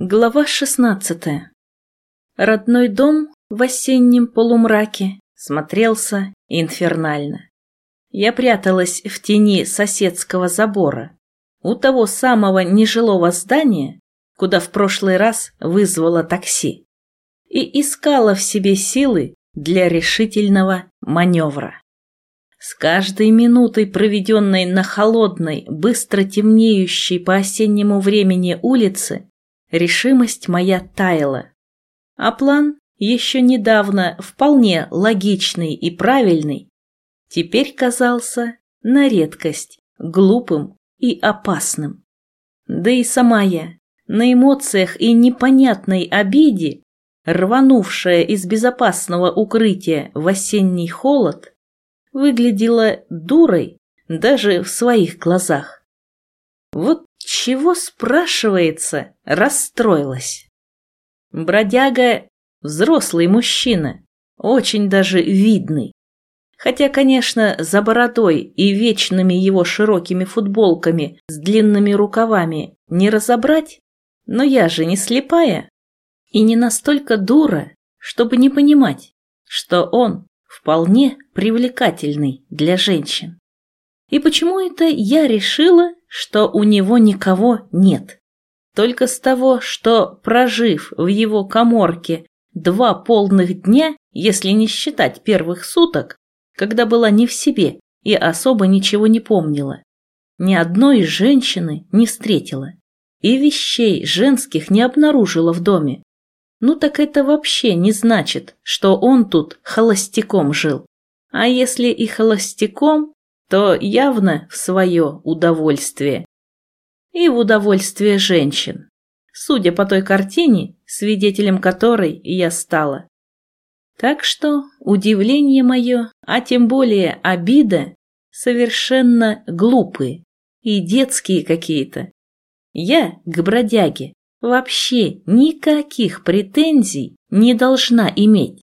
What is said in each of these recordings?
Глава шестнадцатая. Родной дом в осеннем полумраке смотрелся инфернально. Я пряталась в тени соседского забора, у того самого нежилого здания, куда в прошлый раз вызвала такси, и искала в себе силы для решительного маневра. С каждой минутой, проведенной на холодной, быстро темнеющей по осеннему времени улице, решимость моя таяла. А план, еще недавно вполне логичный и правильный, теперь казался на редкость глупым и опасным. Да и сама я, на эмоциях и непонятной обиде, рванувшая из безопасного укрытия в осенний холод, выглядела дурой даже в своих глазах. Вот чего, спрашивается, расстроилась? Бродяга – взрослый мужчина, очень даже видный. Хотя, конечно, за бородой и вечными его широкими футболками с длинными рукавами не разобрать, но я же не слепая и не настолько дура, чтобы не понимать, что он вполне привлекательный для женщин. И почему это я решила, что у него никого нет. Только с того, что, прожив в его коморке два полных дня, если не считать первых суток, когда была не в себе и особо ничего не помнила, ни одной женщины не встретила и вещей женских не обнаружила в доме. Ну так это вообще не значит, что он тут холостяком жил. А если и холостяком, то явно в свое удовольствие. И в удовольствие женщин, судя по той картине, свидетелем которой я стала. Так что удивление мое, а тем более обида, совершенно глупые и детские какие-то. Я к бродяге вообще никаких претензий не должна иметь.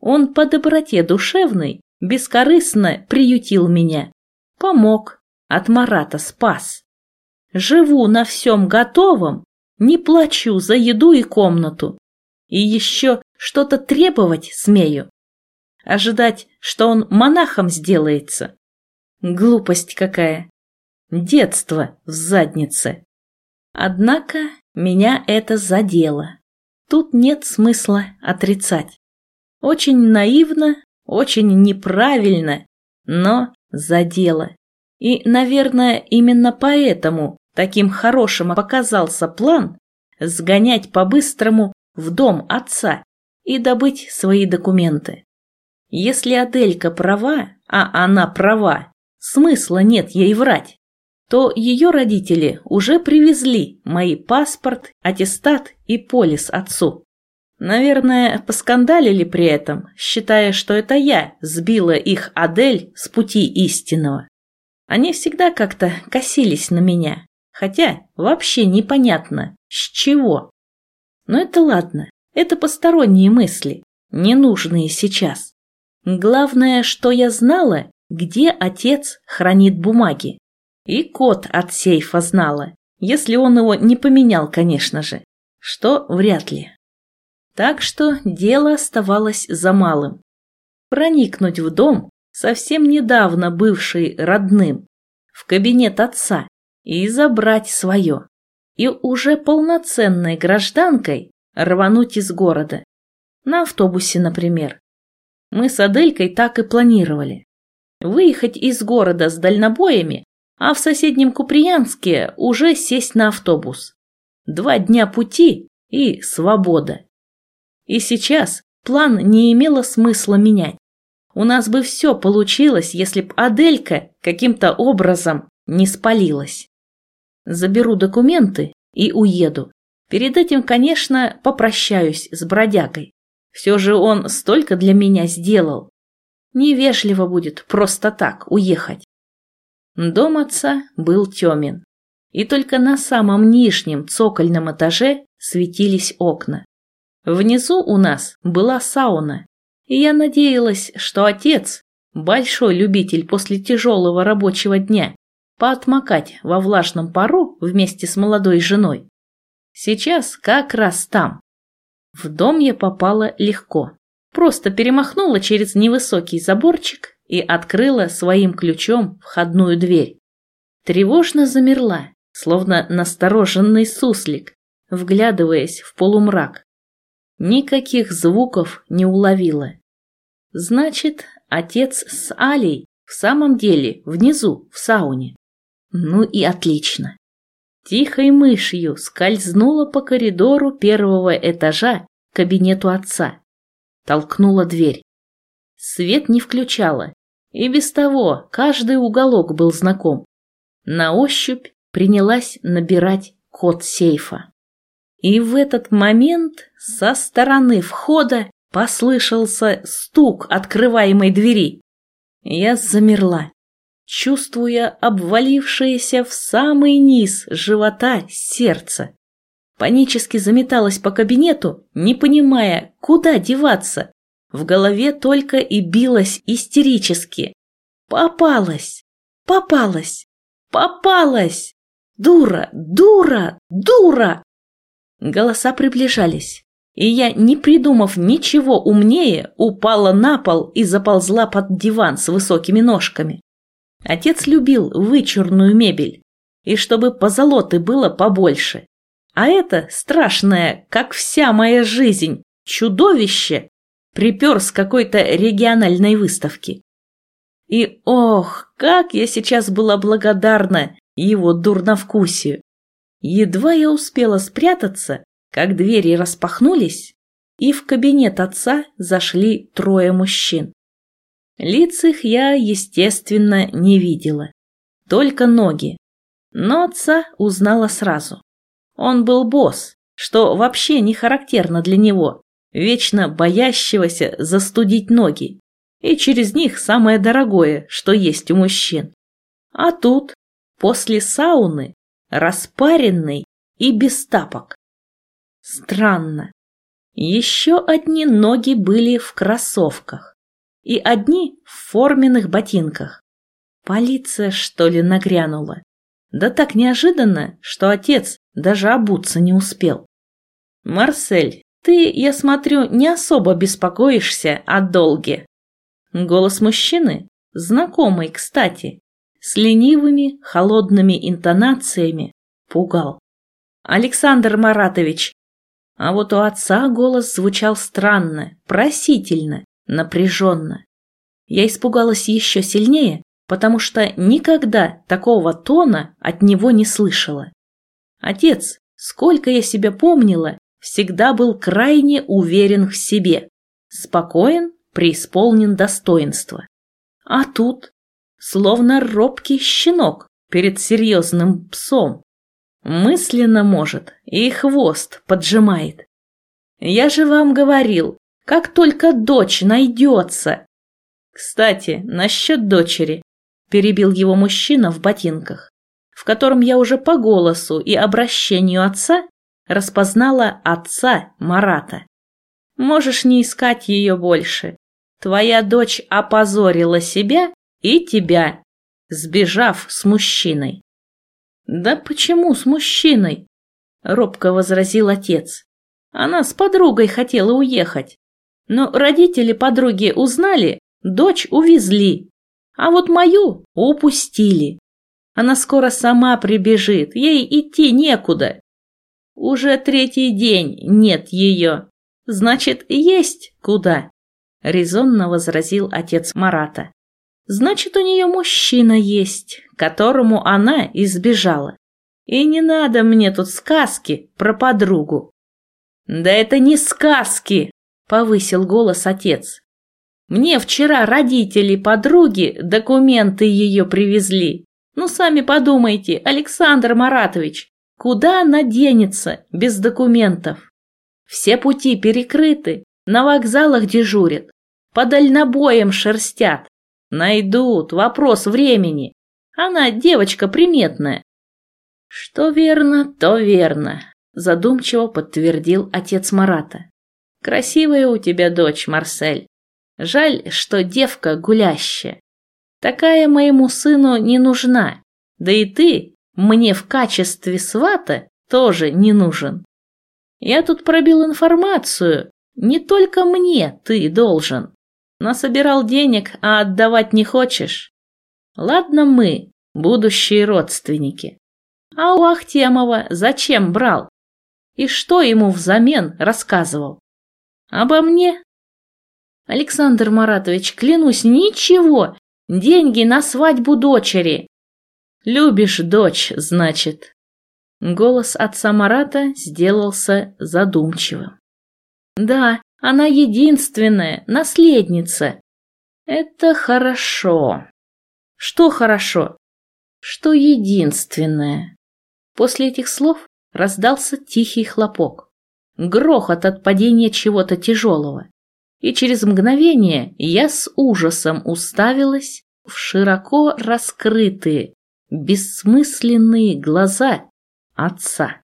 Он по доброте душевной бескорыстно приютил меня Помог, от Марата спас. Живу на всем готовом, не плачу за еду и комнату. И еще что-то требовать смею. Ожидать, что он монахом сделается. Глупость какая. Детство в заднице. Однако меня это задело. Тут нет смысла отрицать. Очень наивно, очень неправильно, но задело. И, наверное, именно поэтому таким хорошим показался план сгонять по-быстрому в дом отца и добыть свои документы. Если Аделька права, а она права, смысла нет ей врать, то ее родители уже привезли мои паспорт, аттестат и полис отцу. Наверное, поскандалили при этом, считая, что это я сбила их Адель с пути истинного. Они всегда как-то косились на меня, хотя вообще непонятно, с чего. Но это ладно, это посторонние мысли, ненужные сейчас. Главное, что я знала, где отец хранит бумаги. И код от сейфа знала, если он его не поменял, конечно же, что вряд ли. Так что дело оставалось за малым. Проникнуть в дом, совсем недавно бывший родным, в кабинет отца и забрать свое. И уже полноценной гражданкой рвануть из города. На автобусе, например. Мы с Аделькой так и планировали. Выехать из города с дальнобоями, а в соседнем Куприянске уже сесть на автобус. Два дня пути и свобода. И сейчас план не имело смысла менять. У нас бы все получилось, если б Аделька каким-то образом не спалилась. Заберу документы и уеду. Перед этим, конечно, попрощаюсь с бродягой. Все же он столько для меня сделал. Невежливо будет просто так уехать. Дом отца был темен, и только на самом нижнем цокольном этаже светились окна. Внизу у нас была сауна, и я надеялась, что отец, большой любитель после тяжелого рабочего дня, поотмокать во влажном пару вместе с молодой женой, Сейчас как раз там. В дом я попала легко. Просто перемахнула через невысокий заборчик и открыла своим ключом входную дверь. Тревожно замерла, словно настороженный суслик, вглядываясь в полумрак. Никаких звуков не уловила. Значит, отец с Алей в самом деле внизу, в сауне. Ну и отлично. Тихой мышью скользнула по коридору первого этажа к кабинету отца. Толкнула дверь. Свет не включала, и без того каждый уголок был знаком. На ощупь принялась набирать код сейфа. И в этот момент со стороны входа послышался стук открываемой двери. Я замерла, чувствуя обвалившееся в самый низ живота сердце. Панически заметалась по кабинету, не понимая, куда деваться. В голове только и билась истерически. Попалась! Попалась! Попалась! Дура! Дура! Дура! Голоса приближались, и я, не придумав ничего умнее, упала на пол и заползла под диван с высокими ножками. Отец любил вычурную мебель, и чтобы позолоты было побольше. А это страшное, как вся моя жизнь, чудовище припер с какой-то региональной выставки. И ох, как я сейчас была благодарна его дурновкусию. Едва я успела спрятаться, как двери распахнулись, и в кабинет отца зашли трое мужчин. Лиц их я, естественно, не видела, только ноги. Но отца узнала сразу. Он был босс, что вообще не характерно для него, вечно боящегося застудить ноги, и через них самое дорогое, что есть у мужчин. А тут, после сауны, распаренный и без тапок. Странно. Еще одни ноги были в кроссовках и одни в форменных ботинках. Полиция, что ли, нагрянула? Да так неожиданно, что отец даже обуться не успел. «Марсель, ты, я смотрю, не особо беспокоишься о долге». Голос мужчины, знакомый, кстати, с ленивыми, холодными интонациями, пугал. «Александр Маратович!» А вот у отца голос звучал странно, просительно, напряженно. Я испугалась еще сильнее, потому что никогда такого тона от него не слышала. Отец, сколько я себя помнила, всегда был крайне уверен в себе, спокоен, преисполнен достоинства. А тут словно робкий щенок перед серьезным псом. Мысленно может и хвост поджимает. Я же вам говорил, как только дочь найдется. Кстати, насчет дочери, перебил его мужчина в ботинках, в котором я уже по голосу и обращению отца распознала отца Марата. Можешь не искать ее больше. Твоя дочь опозорила себя и тебя, сбежав с мужчиной. Да почему с мужчиной? Робко возразил отец. Она с подругой хотела уехать. Но родители подруги узнали, дочь увезли. А вот мою упустили. Она скоро сама прибежит, ей идти некуда. Уже третий день нет ее. Значит, есть куда, резонно возразил отец Марата. Значит, у нее мужчина есть, которому она избежала. И не надо мне тут сказки про подругу. Да это не сказки, повысил голос отец. Мне вчера родители подруги документы ее привезли. Ну, сами подумайте, Александр Маратович, куда она денется без документов? Все пути перекрыты, на вокзалах дежурят, по дальнобоям шерстят. Найдут, вопрос времени. Она девочка приметная. Что верно, то верно, задумчиво подтвердил отец Марата. Красивая у тебя дочь, Марсель. Жаль, что девка гулящая. Такая моему сыну не нужна. Да и ты мне в качестве свата тоже не нужен. Я тут пробил информацию. Не только мне ты должен. Насобирал денег, а отдавать не хочешь. Ладно мы, будущие родственники. А у Ахтемова зачем брал? И что ему взамен рассказывал? Обо мне? Александр Маратович, клянусь, ничего. Деньги на свадьбу дочери. Любишь дочь, значит. Голос отца Марата сделался задумчивым. Да, она единственная, наследница. Это хорошо. Что хорошо? Что единственное. После этих слов раздался тихий хлопок. Грохот от падения чего-то тяжелого. И через мгновение я с ужасом уставилась в широко раскрытые, бессмысленные глаза отца.